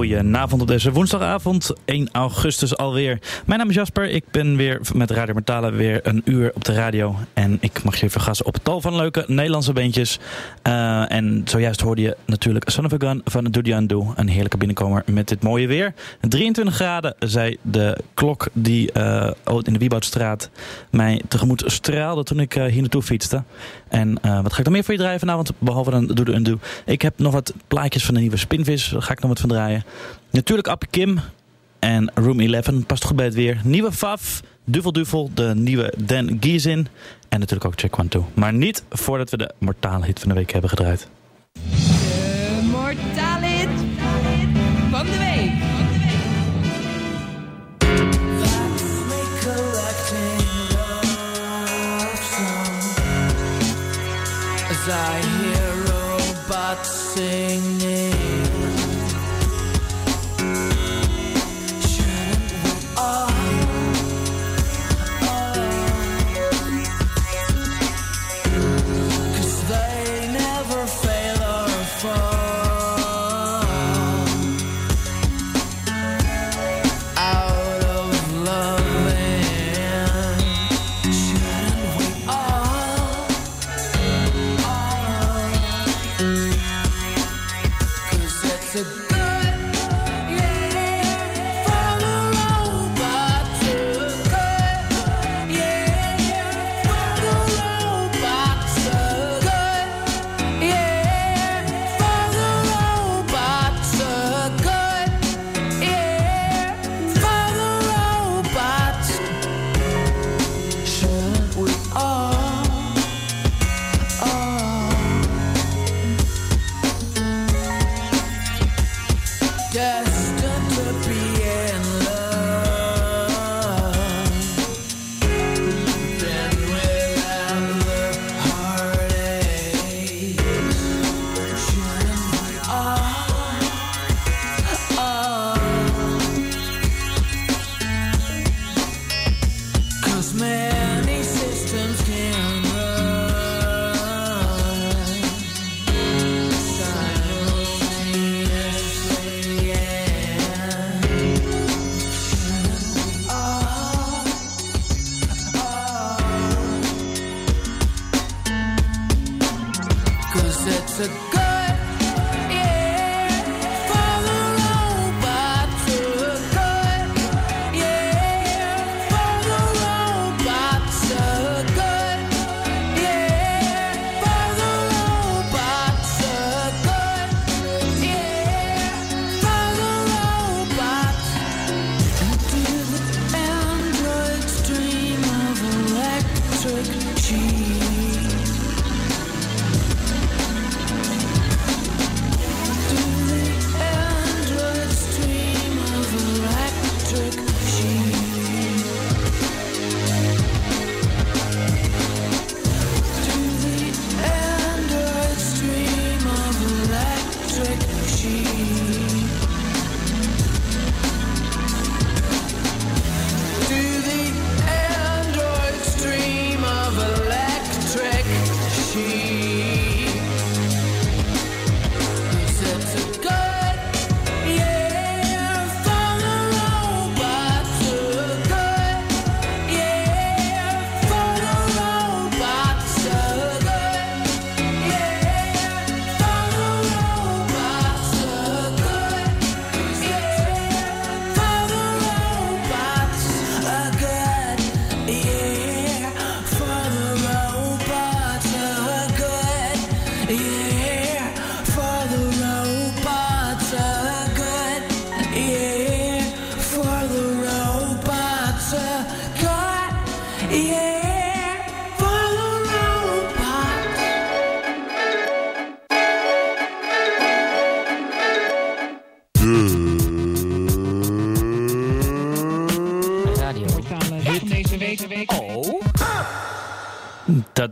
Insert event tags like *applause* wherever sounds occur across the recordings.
Goedenavond op deze woensdagavond, 1 augustus alweer. Mijn naam is Jasper, ik ben weer met Radio Mortale weer een uur op de radio. En ik mag je vergassen op tal van leuke Nederlandse beentjes. Eh, en zojuist hoorde je natuurlijk Son of a Gun van Doody Undo. Een heerlijke binnenkomer met dit mooie weer. 23 graden, zei de klok die eh, in de Wieboudstraat mij tegemoet straalde toen ik eh, hier naartoe fietste. En wat ga ik dan meer voor je draaien vanavond, behalve dan Doody Undo? Ik heb nog wat plaatjes van de nieuwe Spinvis, daar ga ik nog wat van draaien. Natuurlijk Appie Kim en Room 11, past goed bij het weer. Nieuwe Faf, Duvel Duvel, de nieuwe Dan Giezin en natuurlijk ook Check One Two. Maar niet voordat we de mortale hit van de week hebben gedraaid. De mortale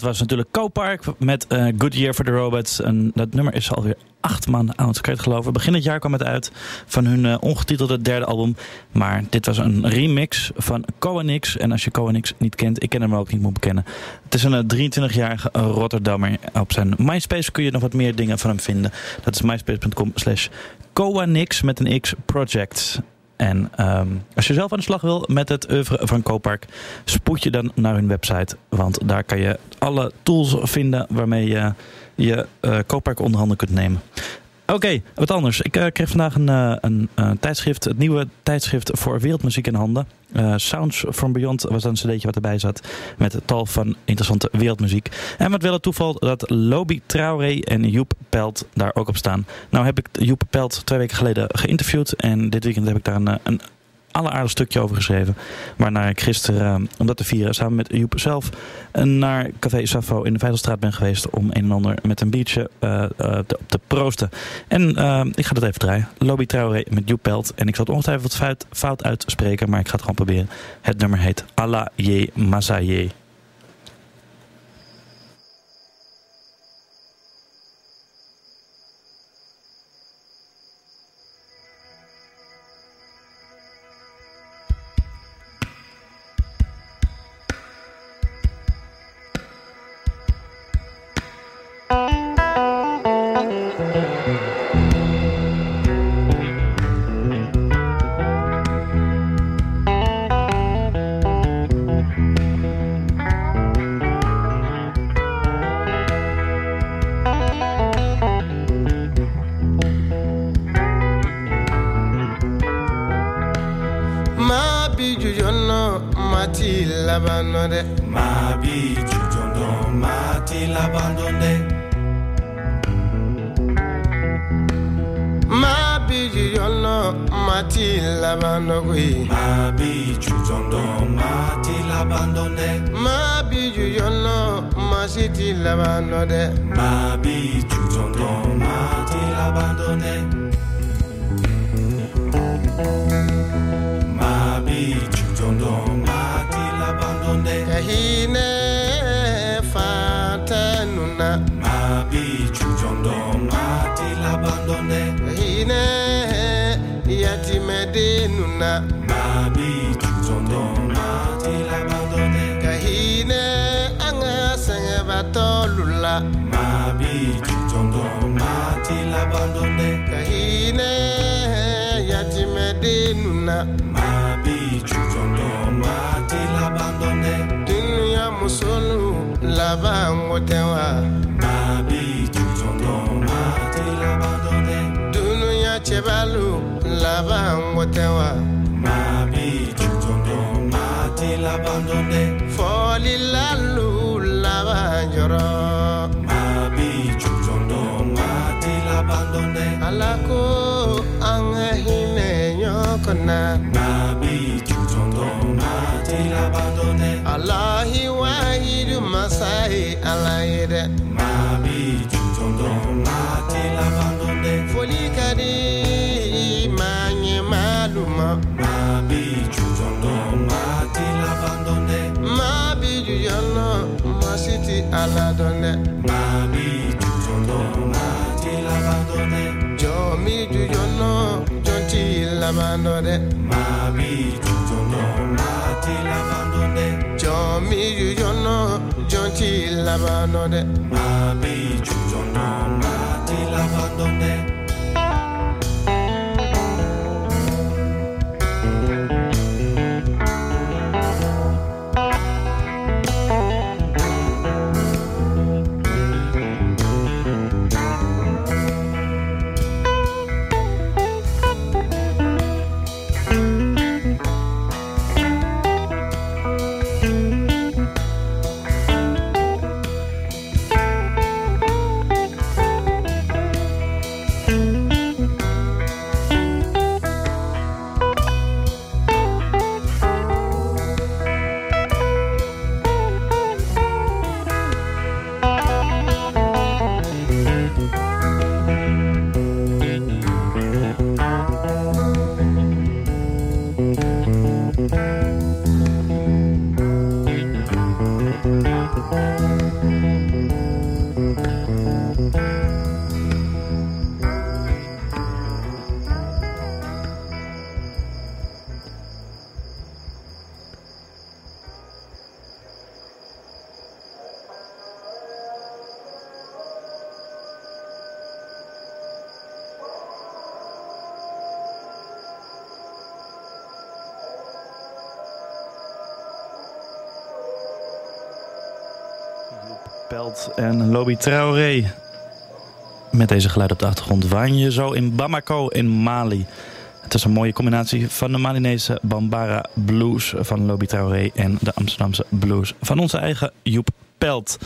was natuurlijk Copark met eh, Good Year for the Robots. En dat nummer is alweer acht maanden oud, kan je het geloven. Begin het jaar kwam het uit van hun eh, ongetitelde derde album. Maar dit was een remix van Coenix. En als je Coenix niet kent, ik ken hem ook niet, moet bekennen. Het is een eh, 23-jarige Rotterdammer. Op zijn MySpace kun je nog wat meer dingen van hem vinden. Dat is myspace.com slash met een X project. En ehm, als je zelf aan de slag wil met het oeuvre van Copark, spoed je dan naar hun website. Want daar kan je alle tools vinden waarmee je je eh Copark onder handen kunt nemen. Oké, wat anders. Ik eh, kreeg vandaag een, eh, een eh, tijdschrift, het nieuwe tijdschrift voor wereldmuziek in handen. Sounds from Beyond was dan een wat erbij zat met tal van interessante wereldmuziek. En wat wel het toeval dat Lobby Traoré en Joep Pelt daar ook op staan. Nou heb ik Joep Pelt twee weken geleden geïnterviewd en dit weekend heb ik daar een, een alleraardig stukje over geschreven. Waarna ik gisteren, eh, om dat te vieren, samen met Joep zelf eh, naar Café Safo in de Vijzelstraat ben geweest om een en ander met een biertje eh, te, te proosten. En ik ga dat even draaien. Lobby Traoré met Joep Pelt. En ik zal het ongetwijfeld fout, fout uitspreken, maar ik ga het gewoon proberen. Het nummer heet Allah Ye Mazaye. de nuna. Mami tutondon mati l'abandonné Kahine anga sanga batolula Mami tutondon mati l'abandonné Kahine ya de nuna. Mami tutondon mati l'abandonné Dunya musulu labangotewa labangotewa mabi cucondo mati labandonde folilalu labanjoro mabi cucondo mati labandonde alako anga hine nyokona mabi cucondo mati labandonde alahi wahidu masai alayide aládọ́lẹ̀. Màmí ìjùjọ náà máa ti lábàdọ́lẹ̀. Jọ̀mí ìjùjọ náà jọ ti lábàdọ́lẹ̀. Màmí ìjùjọ náà máa ti lábàdọ́lẹ̀. Jọ̀mí ìjùjọ náà jọ ti lábàdọ́lẹ̀. Màmí ìjùjọ. En Lobby Traoré. Met deze geluid op de achtergrond waan je zo in Bamako in Mali. Het is een mooie combinatie van de Malinese Bambara Blues van Lobby Traoré en de Amsterdamse Blues van onze eigen Joep Pelt.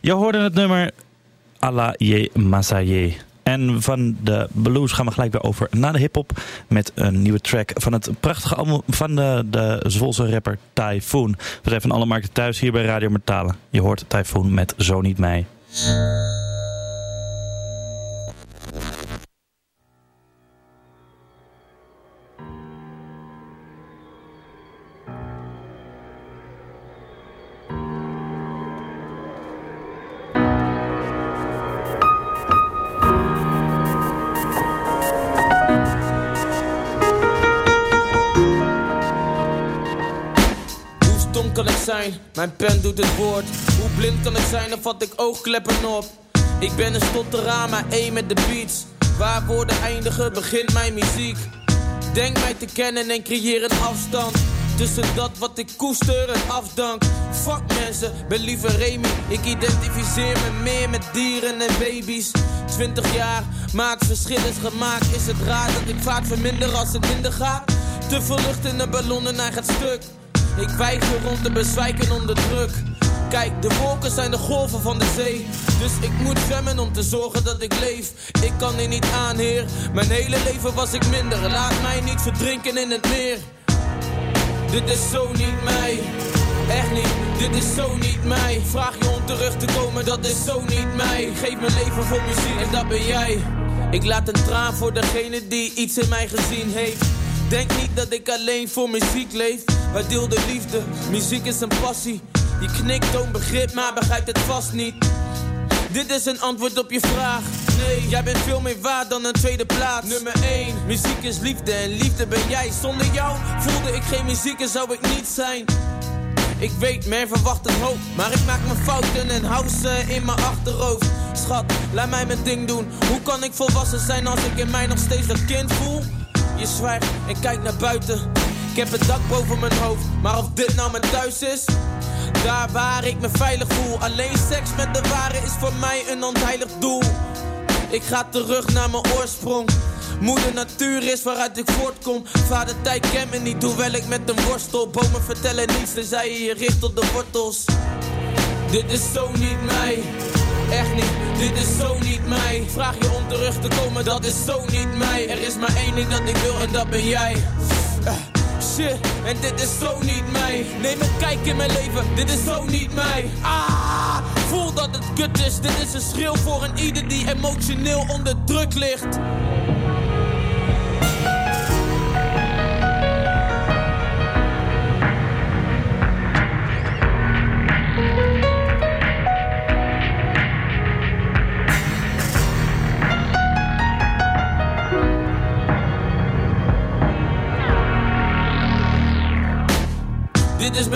Je hoorde het nummer Allah Ye Masaye. En van de blues gaan we gelijk weer over naar de hip-hop. Met een nieuwe track van het prachtige album van de, de Zwolse rapper Typhoon. We zijn van alle markten thuis hier bij Radio Metalen. Je hoort Typhoon met Zo Niet Mij. Mijn pen doet het woord. Hoe blind kan ik zijn? Dan vat ik oogkleppen op. Ik ben een stotteraar, maar één met de beats. Waar woorden eindigen, begint mijn muziek. Denk mij te kennen en creëer een afstand. Tussen dat wat ik koester en afdank. Fuck mensen, ben liever Remy. Ik identificeer me meer met dieren en baby's. 20 jaar, maakt verschil is gemaakt. Is het raar dat ik vaak verminder als het minder gaat? Te veel lucht in de ballon en hij gaat stuk. Ik weiger rond te bezwijken onder druk. Kijk, de wolken zijn de golven van de zee. Dus ik moet zwemmen om te zorgen dat ik leef. Ik kan hier niet aan, heer. Mijn hele leven was ik minder. Laat mij niet verdrinken in het meer. Dit is zo niet mij. Echt niet, dit is zo niet mij. Vraag je om terug te komen, dat is zo niet mij. Geef mijn leven voor muziek en dat ben jij. Ik laat een traan voor degene die iets in mij gezien heeft. Denk niet dat ik alleen voor muziek leef. Wij deelden liefde, muziek is een passie. Je knikt om begrip, maar begrijpt het vast niet. Dit is een antwoord op je vraag. Nee, jij bent veel meer waard dan een tweede plaats. Nummer 1, muziek is liefde en liefde ben jij. Zonder jou voelde ik geen muziek en zou ik niet zijn. Ik weet, men verwacht een hoop. Maar ik maak mijn fouten en hou ze in mijn achterhoofd. Schat, laat mij mijn ding doen. Hoe kan ik volwassen zijn als ik in mij nog steeds dat kind voel? Je zwijgt en kijkt naar buiten. Ik heb het dak boven mijn hoofd. Maar of dit nou mijn thuis is? Daar waar ik me veilig voel. Alleen seks met de ware is voor mij een ontheilig doel. Ik ga terug naar mijn oorsprong. Moeder natuur is waaruit ik voortkom. Vader tijd kent me niet, hoewel ik met hem worstel. Bomen vertellen niets, tenzij je je richt op de wortels. Dit is zo niet mij. Echt niet, dit is zo niet mij. Vraag je om terug te komen, dat is zo niet mij. Er is maar één ding dat ik wil en dat ben jij. Eh, shit, en dit is zo niet mij. Neem een kijk in mijn leven, dit is zo niet mij. Ah, voel dat het kut is. Dit is een schreeuw voor een ieder die emotioneel onder druk ligt.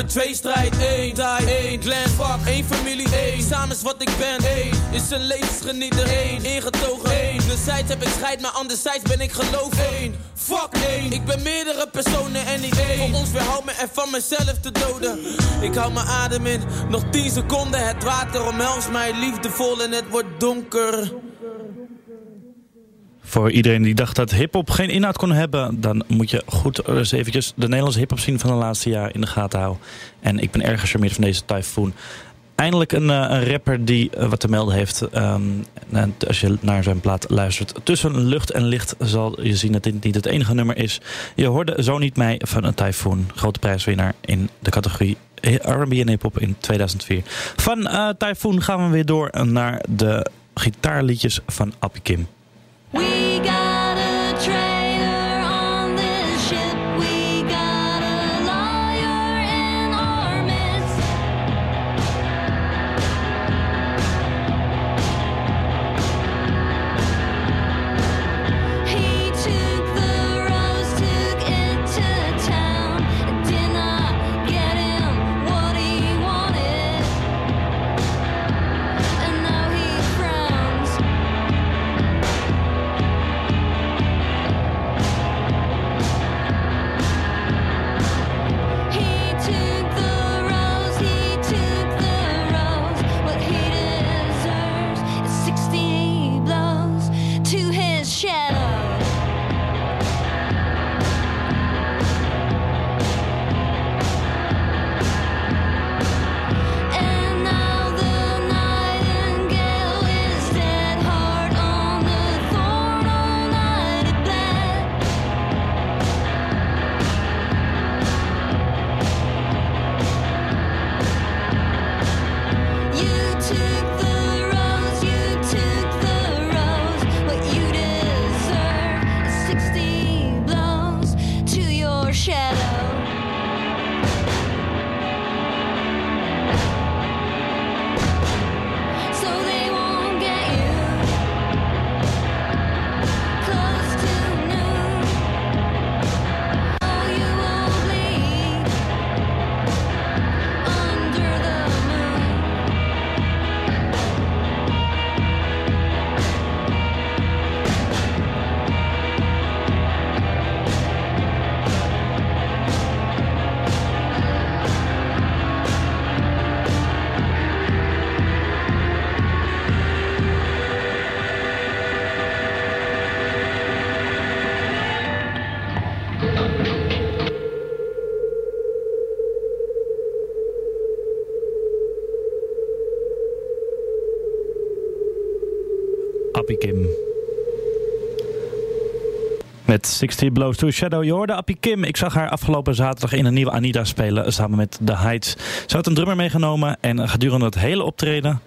Mijn tweestrijd, één, die, één, clan, fuck, één familie, één, samen is wat ik ben, één, is een levensgenieter, één, ingetogen, één, enerzijds heb ik scheid, maar anderzijds ben ik geloof, één, fuck, één, ik ben meerdere personen en niet één, voor ons weerhoudt me en van mezelf te doden, ik hou mijn adem in, nog 10 seconden, het water omhelst mij liefdevol en het wordt donker. Voor iedereen die dacht dat hip-hop geen inhoud kon hebben, dan moet je goed eens eventjes de Nederlandse hip-hop zien van de laatste jaar in de gaten houden. En ik ben erg gecharmeerd van deze Typhoon. Eindelijk een, eh, een rapper die eh, wat te melden heeft. Ehm, en als je naar zijn plaat luistert. Tussen lucht en licht zal je zien dat dit niet het enige nummer is. Je hoorde Zo Niet Mij van een Typhoon. Grote prijswinnaar in de categorie R&B en hip-hop in 2004. Van eh Typhoon gaan we weer door naar de gitaarliedjes van Appie Kim. We got Appie Kim. Met 60 Blows to Shadow. Je hoorde Appie Kim. Ik zag haar afgelopen zaterdag in een nieuwe Anita spelen. Samen met The Heights. Ze had een drummer meegenomen. En gedurende het hele optreden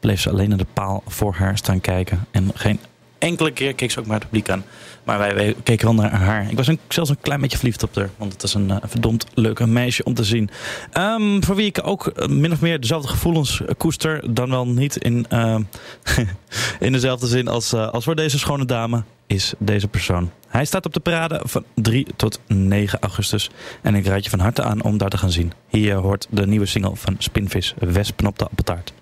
bleef ze alleen in de paal voor haar staan kijken. En geen enkele keer keek ze ook maar het publiek aan. Maar wij, keken wel naar haar. Ik was een, zelfs een klein beetje verliefd op haar. Want het is een eh, verdomd leuke meisje om te zien. Ehm, voor wie ik ook eh, min of meer dezelfde gevoelens eh, koester. Dan wel niet in, ehm, *laughs* in dezelfde zin als, eh, als voor deze schone dame. Is deze persoon. Hij staat op de parade van 3 tot 9 augustus. En ik raad je van harte aan om daar te gaan zien. Hier hoort de nieuwe single van Spinvis. Wespen op de appeltaart.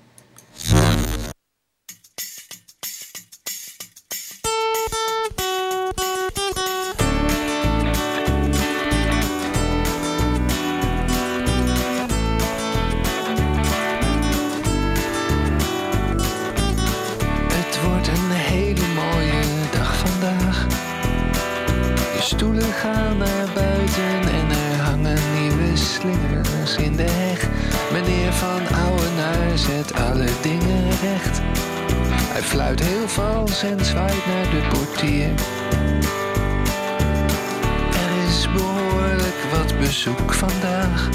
Hij fluit heel vals en zwaait naar de portier. Er is behoorlijk wat bezoek vandaag.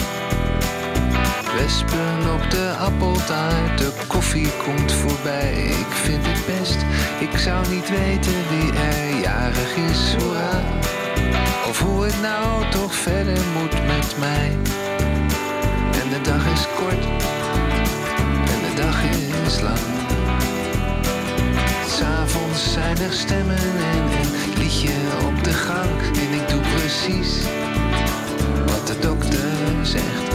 Wespen op de appeltaart, de koffie komt voorbij. Ik vind het best, ik zou niet weten wie er jarig is, hoera. Of hoe het nou toch verder moet met mij. En de dag is kort, lang. S'avonds zijn er stemmen en een liedje op de gang. En ik doe precies wat de dokter zegt.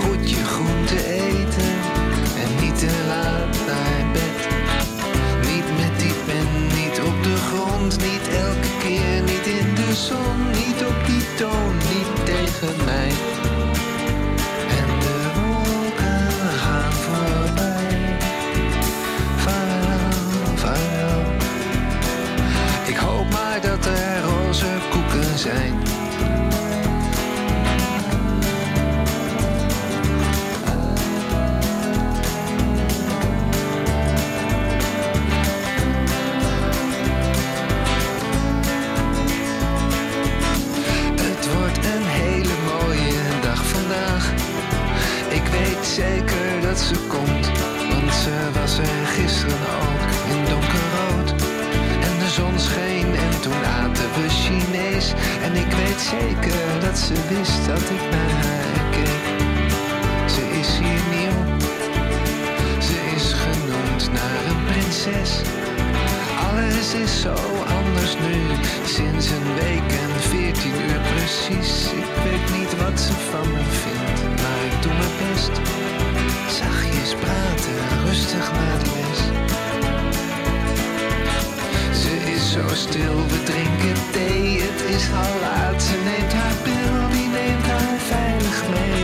Goed je groente eten en niet te laat naar bed. Niet met die pen, niet op de grond, niet elke keer, niet in de zon, niet op die toon, niet tegen mij. Zijn. Het wordt een hele mooie dag vandaag. Ik weet zeker En ik weet zeker dat ze wist dat ik naar haar keek. Ze is hier nieuw, ze is genoemd naar een prinses. Alles is zo anders nu, sinds een week en veertien uur precies. Ik weet niet wat ze van me vindt, maar ik doe mijn best. Zachtjes praten, rustig naar de les. Zo stil, we drinken thee, het is al laat. Ze neemt haar pil, die neemt haar veilig mee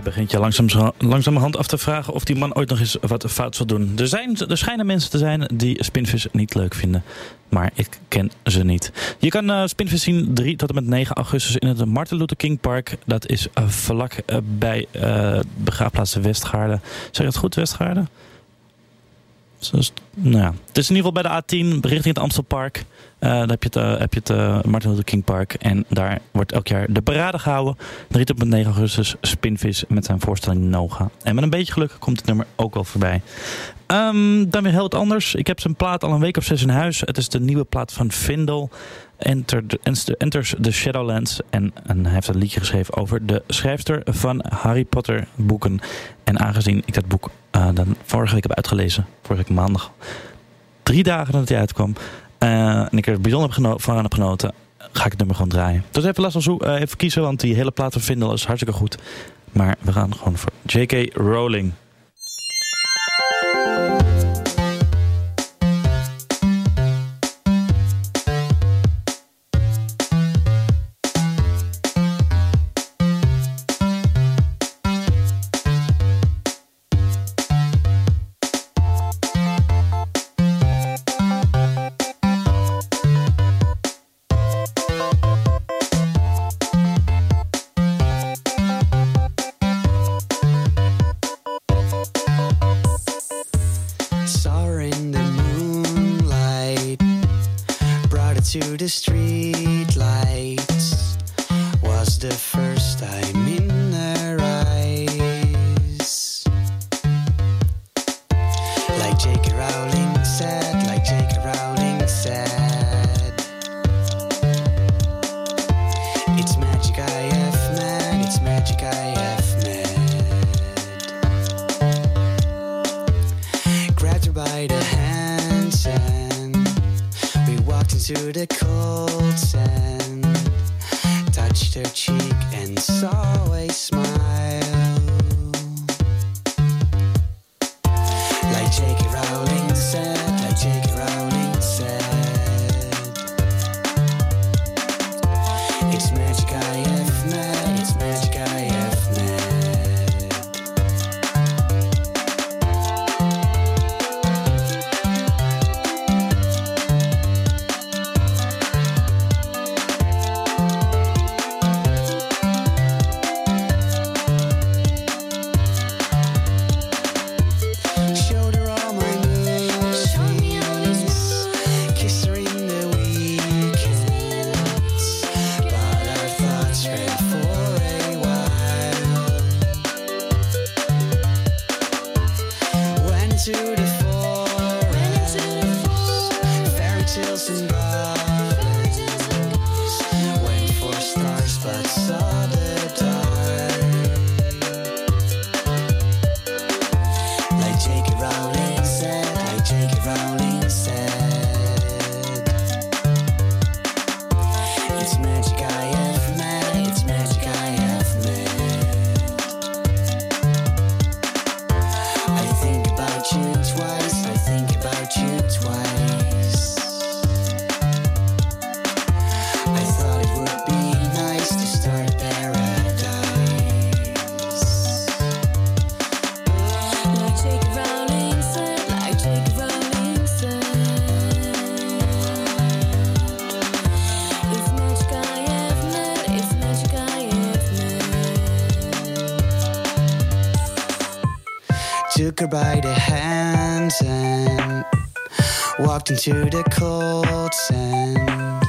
Je begint je langzaam, langzamerhand af te vragen of die man ooit nog eens wat fout zal doen. Er, zijn, er schijnen mensen te zijn die Spinvis niet leuk vinden. Maar ik ken ze niet. Je kan eh Spinvis zien 3 tot en met 9 augustus in het Martin Luther King Park. Dat is eh, vlak eh, bij begraafplaats Westgaarden. Zeg je het goed, Westgaarden? Dus, nou ja. Het is in ieder geval bij de A10 richting het Amstelpark. Eh daar heb je het, eh, heb je het eh, Martin Luther King Park. En daar wordt elk jaar de parade gehouden. 3 tot en met 9 augustus Spinvis met zijn voorstelling Noga. En met een beetje geluk komt het nummer ook wel voorbij. Ehm, dan weer heel wat anders. Ik heb zijn plaat al een week of zes in huis. Het is de nieuwe plaat van Vindel. Enter the, Enters the Shadowlands. En, en hij heeft een liedje geschreven over de schrijfster van Harry Potter boeken. En aangezien ik dat boek eh, dan vorige week heb uitgelezen, vorige week maandag, drie dagen nadat hij uitkwam, eh, en ik er bijzonder heb van heb genoten, ga ik het nummer gewoon draaien. Dus even last van eh, even kiezen, want die hele plaat van Vindel is hartstikke goed. Maar we gaan gewoon voor J.K. Rowling. Took her by the hands and walked into the cold sand.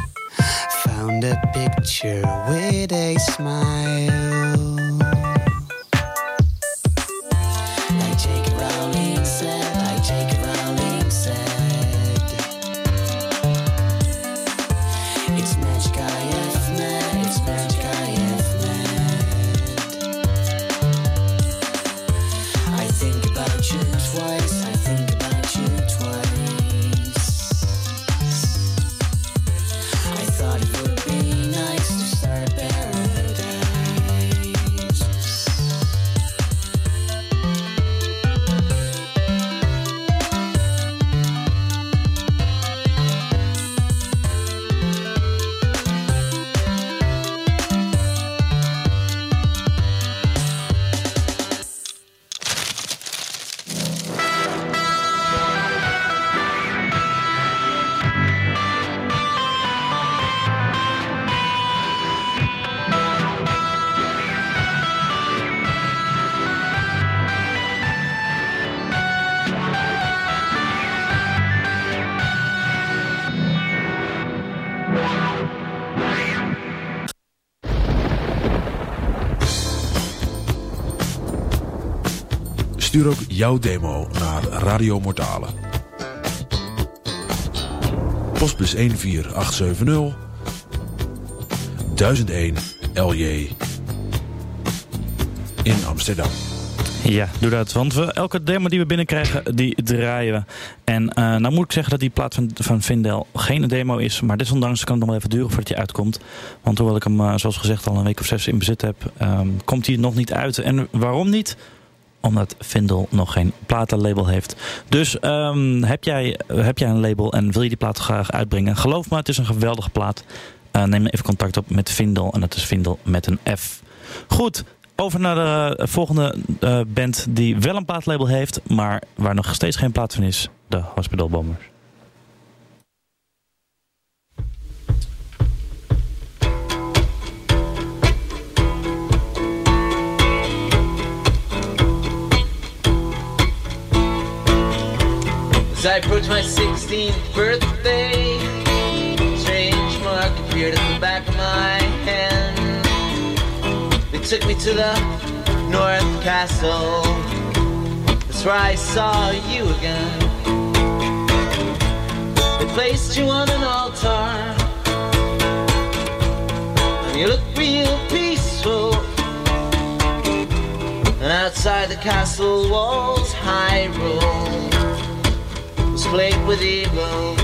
Found a picture with a smile. Jouw demo naar Radio Mortale. Postbus 14870 1001 LJ in Amsterdam. Ja, doe dat. Want we, elke demo die we binnenkrijgen, die draaien we. En eh, nou moet ik zeggen dat die plaat van, van Vindel geen demo is. Maar desondanks kan het nog wel even duren voordat hij uitkomt. Want hoewel ik hem, eh, zoals gezegd, al een week of zes in bezit heb... ehm, komt hij nog niet uit. En waarom niet? Omdat Vindel nog geen platenlabel heeft. Dus ehm, heb, jij, heb jij een label en wil je die plaat graag uitbrengen? Geloof me, het is een geweldige plaat. Eh, neem even contact op met Vindel. En dat is Vindel met een F. Goed, over naar de volgende eh, band die wel een plaatlabel heeft, maar waar nog steeds geen plaat van is. De Hospital Bombers. As I approach my 16th birthday, strange mark appeared at the back of my hand. They took me to the North Castle. That's where I saw you again. They placed you on an altar, and you looked real peaceful. And outside the castle walls, high Hyrule was with evil.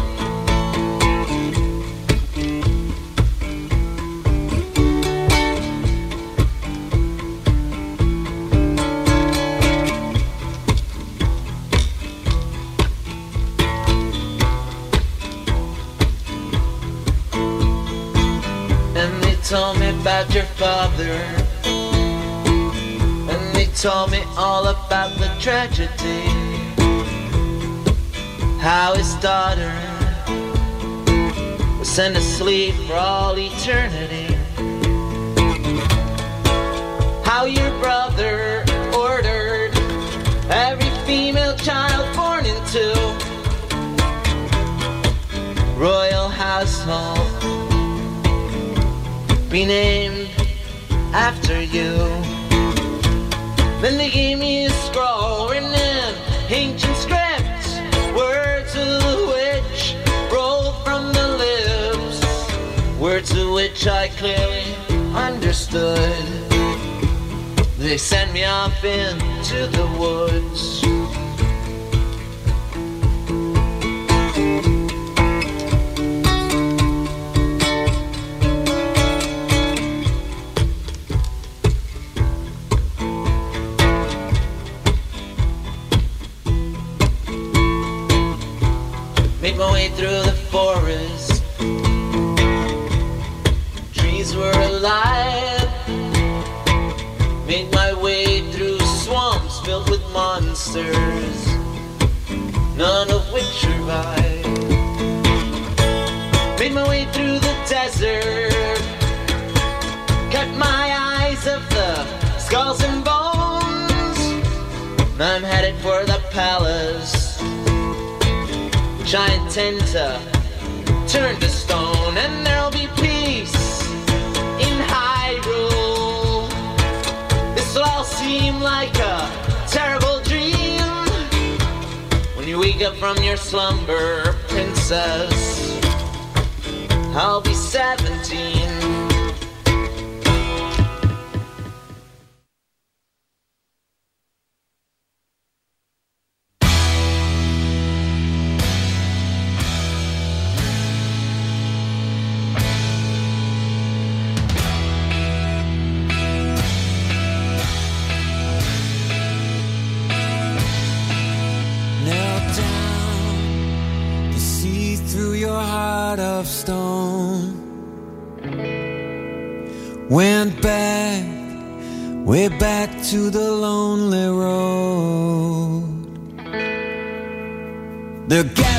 And they told me about your father. And they told me all about the tragedy. How his daughter was sent to sleep for all eternity. How your brother ordered every female child born into royal household be named after you. Then they gave me a scroll of which I clearly understood. They sent me off into the woods. Seem like a terrible dream when you wake up from your slumber, princess. I'll be 17. The getting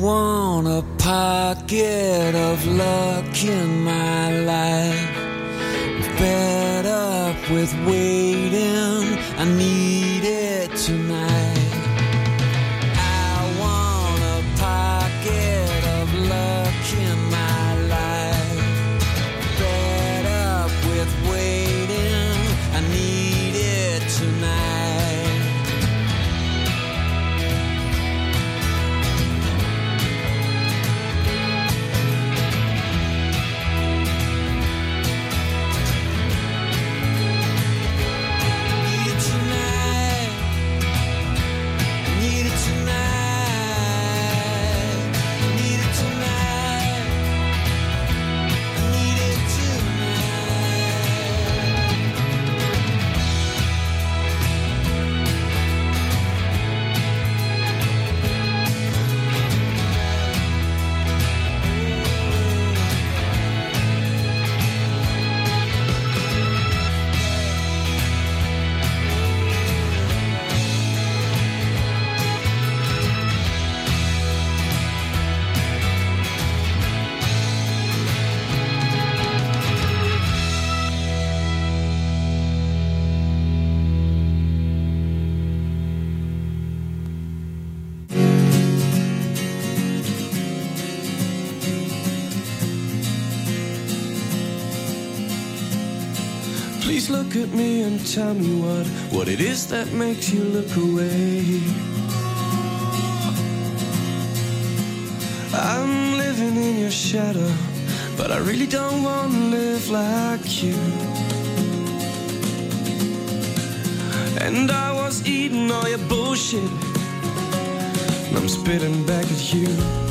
want a pocket of luck in my life. Fed up with waiting tell me what what it is that makes you look away. I'm living in your shadow, but I really don't want to live like you. And I was eating all your bullshit, and I'm spitting back at you.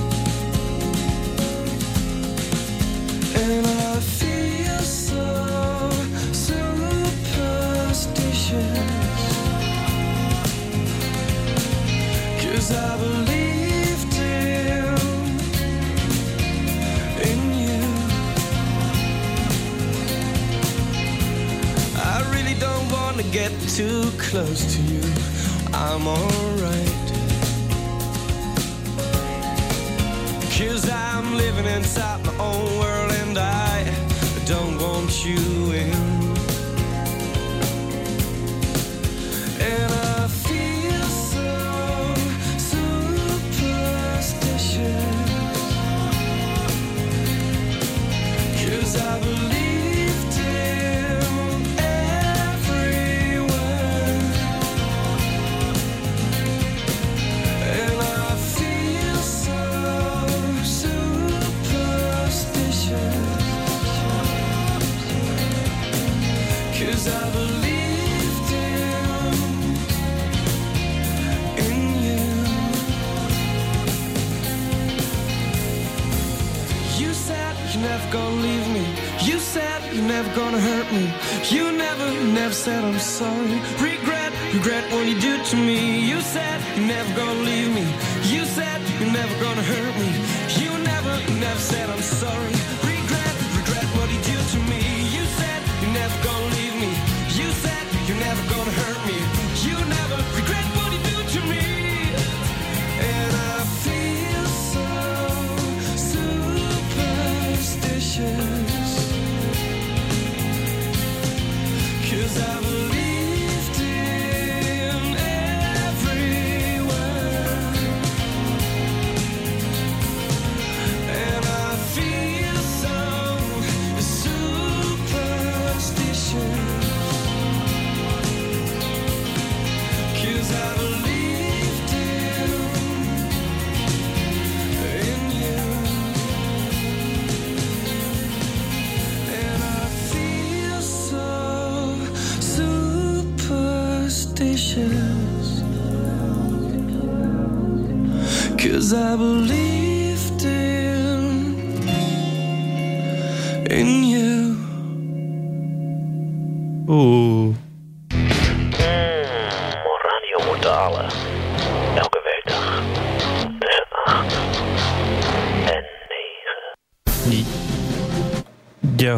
too close to you. I'm alright. Cause I'm living inside my own. Never gonna hurt me. You never, never said I'm sorry. Regret, regret what you do to me. You said you're never gonna leave me. You said you're never gonna hurt me. You never, never said I'm sorry.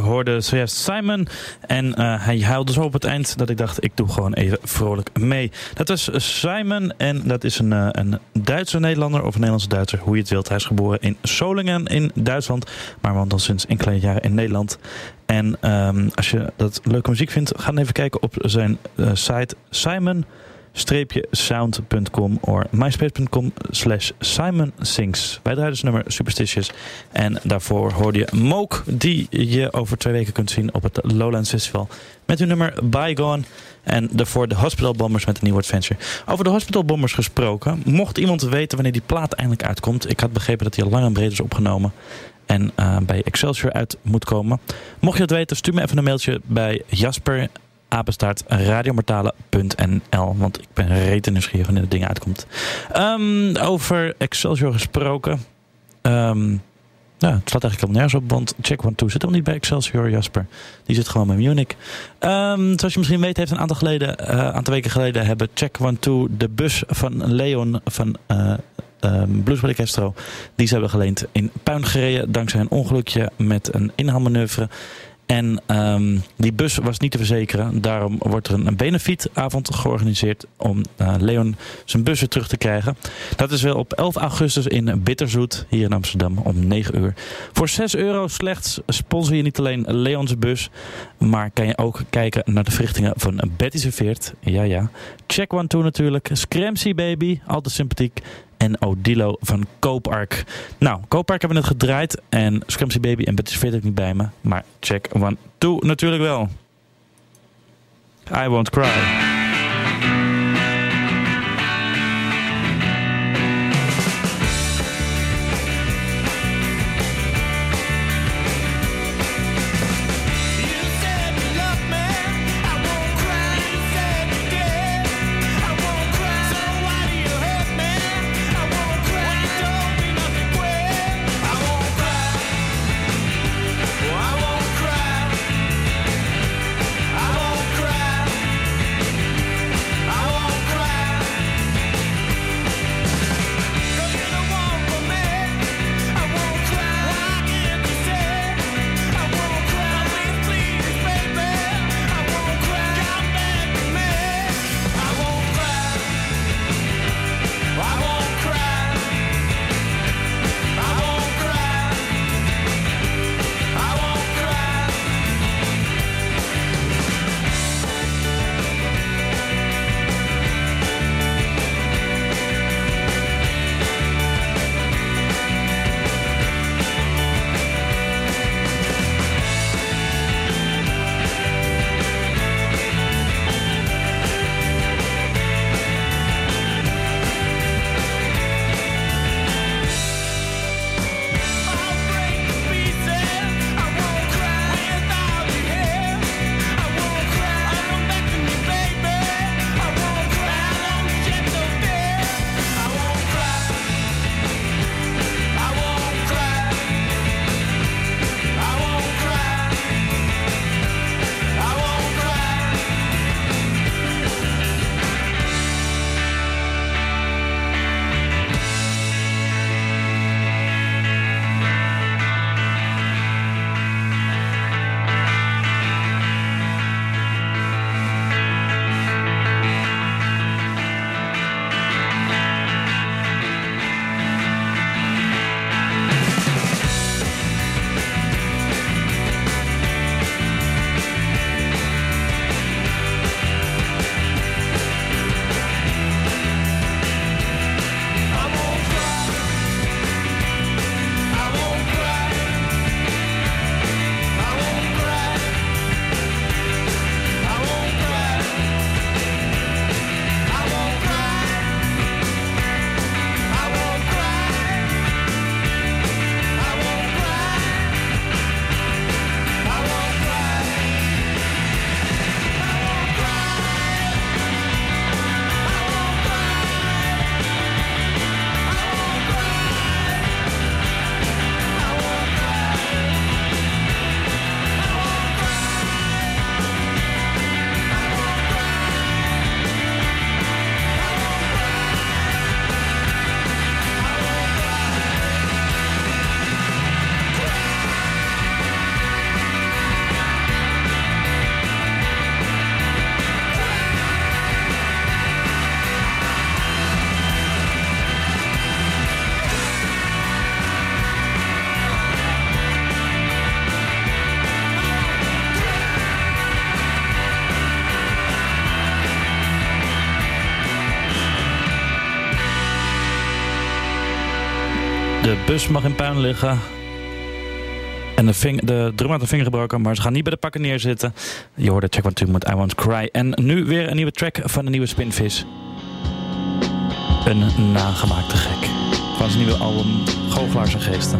Hoorde zojuist Simon en eh, hij huilde zo op het eind dat ik dacht ik doe gewoon even vrolijk mee. Dat was Simon en dat is een, eh, een Duitse Nederlander of Nederlandse Duitser, hoe je het wilt. Hij is geboren in Solingen in Duitsland, maar woont al sinds enkele jaren in Nederland. En ehm, als je dat leuke muziek vindt, ga dan even kijken op zijn eh, site Simon sound.com of myspace.com slash Simon Sings. Dus Superstitious. En daarvoor hoorde je Mook, die je over twee weken kunt zien op het Lowlands Festival. Met hun nummer Bygone. En daarvoor de Hospital Bombers met een nieuwe adventure. Over de Hospital Bombers gesproken. Mocht iemand weten wanneer die plaat eindelijk uitkomt. Ik had begrepen dat hij al lang en breed is opgenomen. En eh, bij Excelsior uit moet komen. Mocht je dat weten, stuur me even een mailtje bij Jasper apenstaart. Want ik ben rete nieuwsgierig wanneer het ding uitkomt. Ehm, over Excelsior gesproken. Ehm, ja, het slaat eigenlijk helemaal nergens op, want Check One Two zit helemaal niet bij Excelsior, Jasper. Die zit gewoon bij Munich. Ehm, zoals je misschien weet, heeft een aantal, geleden, eh, weken geleden hebben Check One Two de bus van Leon van uh, um, die ze hebben geleend in puin gereden dankzij een ongelukje met een inhaalmanoeuvre. En um, die bus was niet te verzekeren. Daarom wordt er een benefietavond georganiseerd om uh, Leon zijn bus weer terug te krijgen. Dat is wel op 11 augustus in Bitterzoet, hier in Amsterdam, om 9 uur. Voor 6 euro slechts sponsor je niet alleen Leon's bus, maar kan je ook kijken naar de verrichtingen van Betty Serveert. Ja, ja. Check One Two natuurlijk. Scramsy Baby, altijd sympathiek en Odilo van Koopark. Nou, Koopark hebben we net gedraaid en Scrumpsy Baby en Betty Sweet ook niet bij me. Maar check one, two natuurlijk wel. I won't cry. De mag in puin liggen. En de, de drum had een vinger gebroken, maar ze gaan niet bij de pakken neerzitten. Je hoorde Check One Two met I Want Cry. En nu weer een nieuwe track van de nieuwe Spinvis. Een nagemaakte gek. Van zijn nieuwe album Goochelaars en Geesten.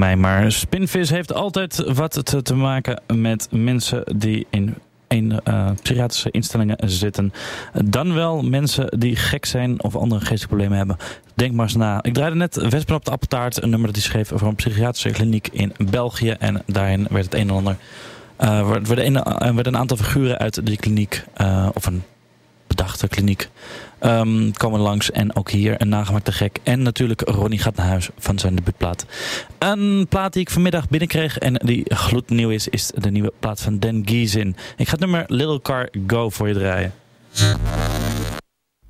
Mij, maar Spinvis heeft altijd wat te, te maken met mensen die in in eh, psychiatrische instellingen zitten. Dan wel mensen die gek zijn of andere geestelijke problemen hebben. Denk maar eens na. Ik draaide net Wespen op de appeltaart, een nummer dat hij schreef over een psychiatrische kliniek in België. En daarin werd het een en ander. eh, werd- een, eh, werden een aantal figuren uit die kliniek, of een bedachte kliniek, ehm, komen langs. En ook hier een nagemaakte gek. En natuurlijk Ronnie gaat naar huis van zijn debuutplaat. Een plaat die ik vanmiddag binnenkreeg en die gloednieuw is, is de nieuwe plaat van Dan Giezin. Ik ga het nummer Little Car Go voor je draaien.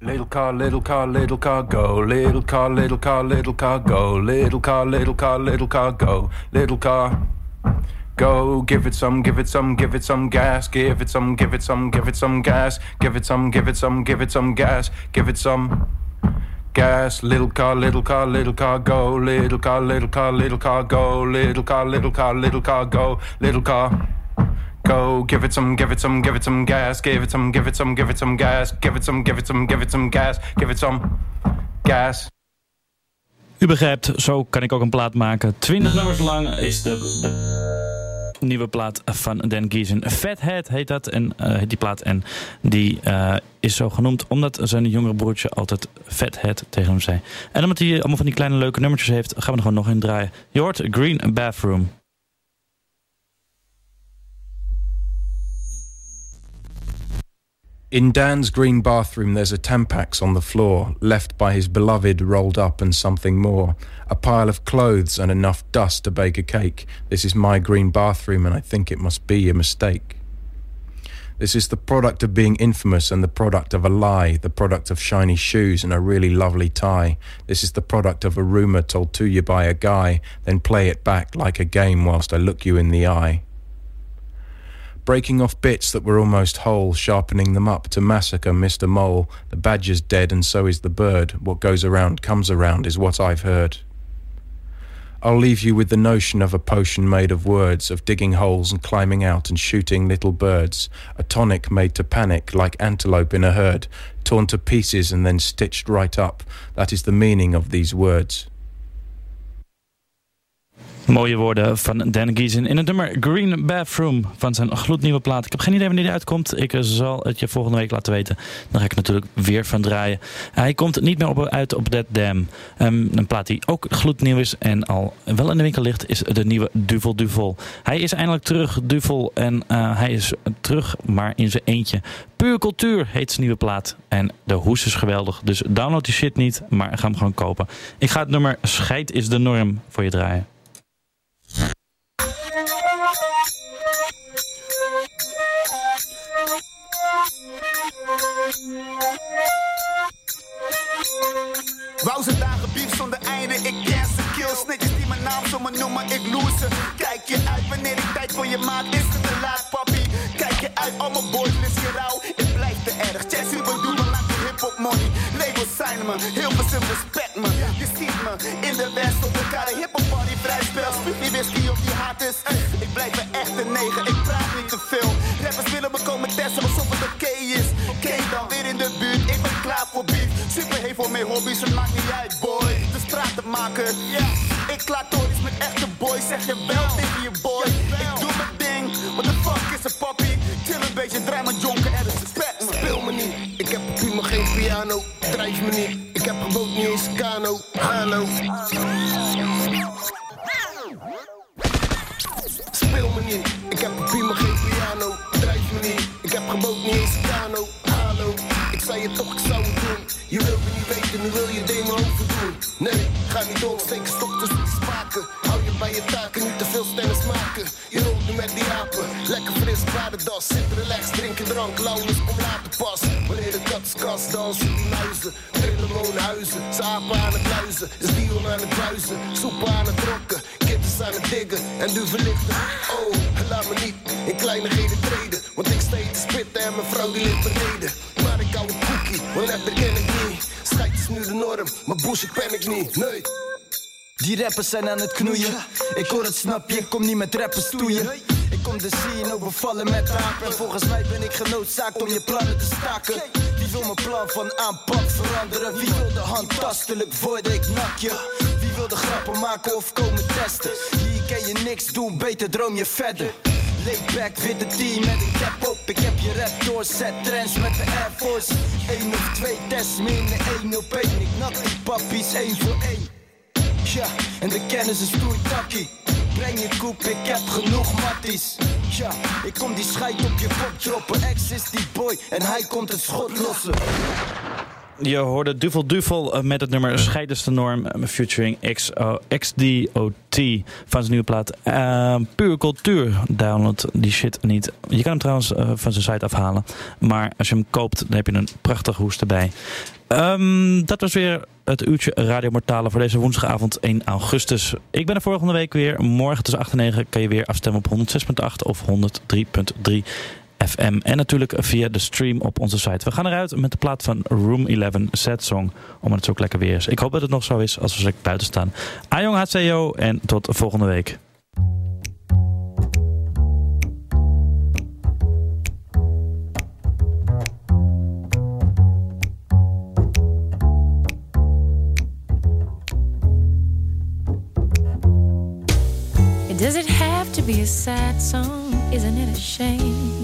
Little car, little car, little car, go. Little car, little car, little car, go. Little car, little car, little car, go. Little car, go. Give it some, give it some, give it some gas. Give it some, give it some, give it some gas. Give it some, give it some, give it some gas. Give it some gas. Little car, little car, little car, go. Little car, little car, little car, go. Little car, little car, little car, go. Little car. Go, give it some, give it some, give it some gas, give it some, give it some, give it some gas, give it some, give it some, give it some gas, give it some gas. U begrijpt, zo kan ik ook een plaat maken. 20 nummers lang is de, nieuwe plaat van Dan Giesen. Fathead heet dat en eh, die plaat. En die eh, is zo genoemd omdat zijn jongere broertje altijd Fathead tegen hem zei. En omdat hij allemaal van die kleine leuke nummertjes heeft, gaan we er gewoon nog in draaien. Je hoort Green Bathroom. In Dan's green bathroom, there's a Tampax on the floor, left by his beloved rolled up and something more. A pile of clothes and enough dust to bake a cake. This is my green bathroom, and I think it must be a mistake. This is the product of being infamous and the product of a lie, the product of shiny shoes and a really lovely tie. This is the product of a rumor told to you by a guy, then play it back like a game whilst I look you in the eye. Breaking off bits that were almost whole, sharpening them up to massacre Mr. Mole. The badger's dead and so is the bird. What goes around comes around is what I've heard. I'll leave you with the notion of a potion made of words, of digging holes and climbing out and shooting little birds, a tonic made to panic like antelope in a herd, torn to pieces and then stitched right up. That is the meaning of these words. Mooie woorden van Dan Giesen in het nummer Green Bathroom van zijn gloednieuwe plaat. Ik heb geen idee wanneer die uitkomt. Ik zal het je volgende week laten weten. Dan ga ik natuurlijk weer van draaien. Hij komt niet meer op, uit op Dead Dam. Ehm, een plaat die ook gloednieuw is en al wel in de winkel ligt, is de nieuwe Duvel Duvel. Hij is eindelijk terug, Duvel. En eh, hij is terug, maar in zijn eentje. Puur Cultuur heet zijn nieuwe plaat. En de hoes is geweldig. Dus download die shit niet, maar ga hem gewoon kopen. Ik ga het nummer Scheid is de norm voor je draaien. Wou ze dagen bief zonder einde, ik ken ze kill Snitjes die mijn naam zomaar noemen, ik loer ze. Kijk je uit wanneer ik tijd voor je maak, is het te laat papi? Kijk je uit, al mijn boys is rouw Ik blijf te erg, Jesse bedoel me, laat die hip-hop money. Labels zijn me, heel veel respect Je me in de west op elkaar een hip-hop party vrij spel. Spuug die whisky op die haters Ik blijf een echte negen, ik praat niet te veel. Rappers willen me komen testen alsof het oké is. Oké dan weer in de buurt, ik ben klaar voor beef. Super heet voor mijn hobby's, het maakt niet uit boy. Dus praat te maken, ja. Ik klaar tories met echte boys, zeg je wel tegen je boy. Ik doe mijn ding, what the fuck is een poppy? Chill een beetje, draai mijn jonker geen piano. Drijf me niet, ik heb een boot niet eens een kano. Hallo. Speel me niet, ik heb op prima geen piano. Drijf me niet, ik heb geen boot niet eens een kano. Je toch, doen. Je wilde niet weten, nu wil je demo overdoen. Nee, ga niet door, steek een stok tussen die spaken. Hou je bij je taken, niet te veel sterren smaken. Je rolt nu met die apen, lekker fris, paardendas. Zit relaxed, drinken drank, lauwens, kom later pas. Wanneer de katskast dansen, die muizen. Trillen woonhuizen, ze apen aan het luizen. Is Dion aan het druizen, soepen aan het rokken. Kittens aan het diggen en du verlichten. Oh, laat me niet in kleinigheden treden. Want ik steeds te spitten en mijn vrouw die ligt beneden. Want rapper ken ik niet. Scheid is nu de norm, maar bullshit pen ik niet. Nee. Die rappers zijn aan het knoeien. Ik hoor het, snap je, ik kom niet met rappers stoeien. Ik kom de scene overvallen met aap. En volgens mij ben ik genoodzaakt om je plannen te staken. Wie wil mijn plan van aanpak veranderen? Wie wil de handtastelijk worden? Ik nak je. Wie wil de grappen maken of komen testen? Hier kan je niks doen, beter droom je verder. Layback, witte team met een cap op. Ik heb je rap door, set trends met de Air Force. 1 of 2 tests, minder 1 op 1. Ik nak die pappies één voor één. Ja, en de kennis is stoeitakkie. Breng je koep, ik heb genoeg matties. Ja, ik kom die scheid op je kop droppen. Ex is die boy en hij komt het schot lossen. Je hoorde Duvel Duvel eh, met het nummer Scheid is de norm eh, featuring XO, XDOT van zijn nieuwe plaat. Uh, puur cultuur. Download die shit niet. Je kan hem trouwens van zijn site afhalen. Maar als je hem koopt, dan heb je een prachtige hoes erbij. Ehm, dat was weer het uurtje Radio Mortale voor deze woensdagavond 1 augustus. Ik ben er volgende week weer. Morgen tussen 8 en 9 kan je weer afstemmen op 106.8 of 103.3 FM. En natuurlijk via de stream op onze site. We gaan eruit met de plaat van Room 11, Sad Song. Omdat het zo lekker weer is. Ik hoop dat het nog zo is als we buiten staan. Ajong HCO en tot volgende week. Does it have to be a sad song? Isn't it a shame?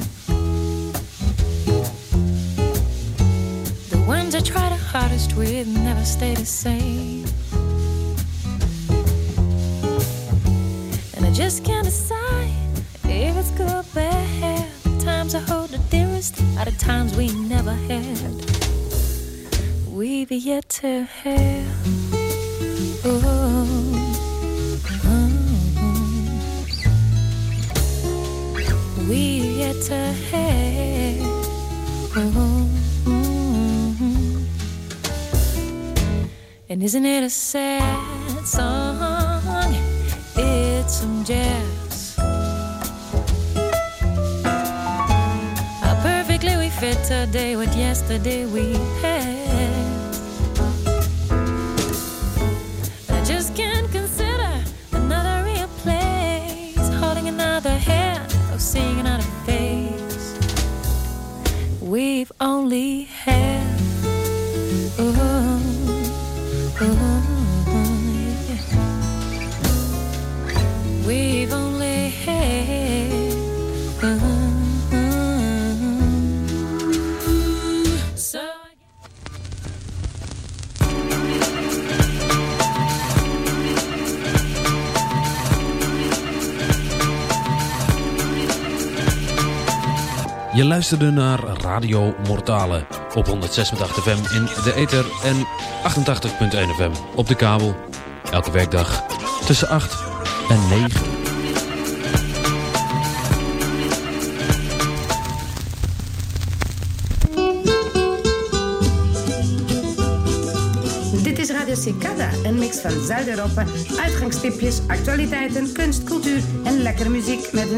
Ones I try the hardest with never stay the same. And I just can't decide if it's good or bad. Times I hold the dearest out of times we never had. We've yet to have. Oh, mm-hmm. oh. We've yet to have. Oh, mm-hmm. And isn't it a sad song? It's some jazz. How perfectly we fit today with yesterday we had. Luisterde naar Radio Mortale op 106.8 FM in de ether en 88.1 FM op de kabel. Elke werkdag tussen 8 en 9. Dit is Radio Cicada, een mix van Zuid-Europa, uitgangstipjes, actualiteiten, kunst, cultuur en lekkere muziek met een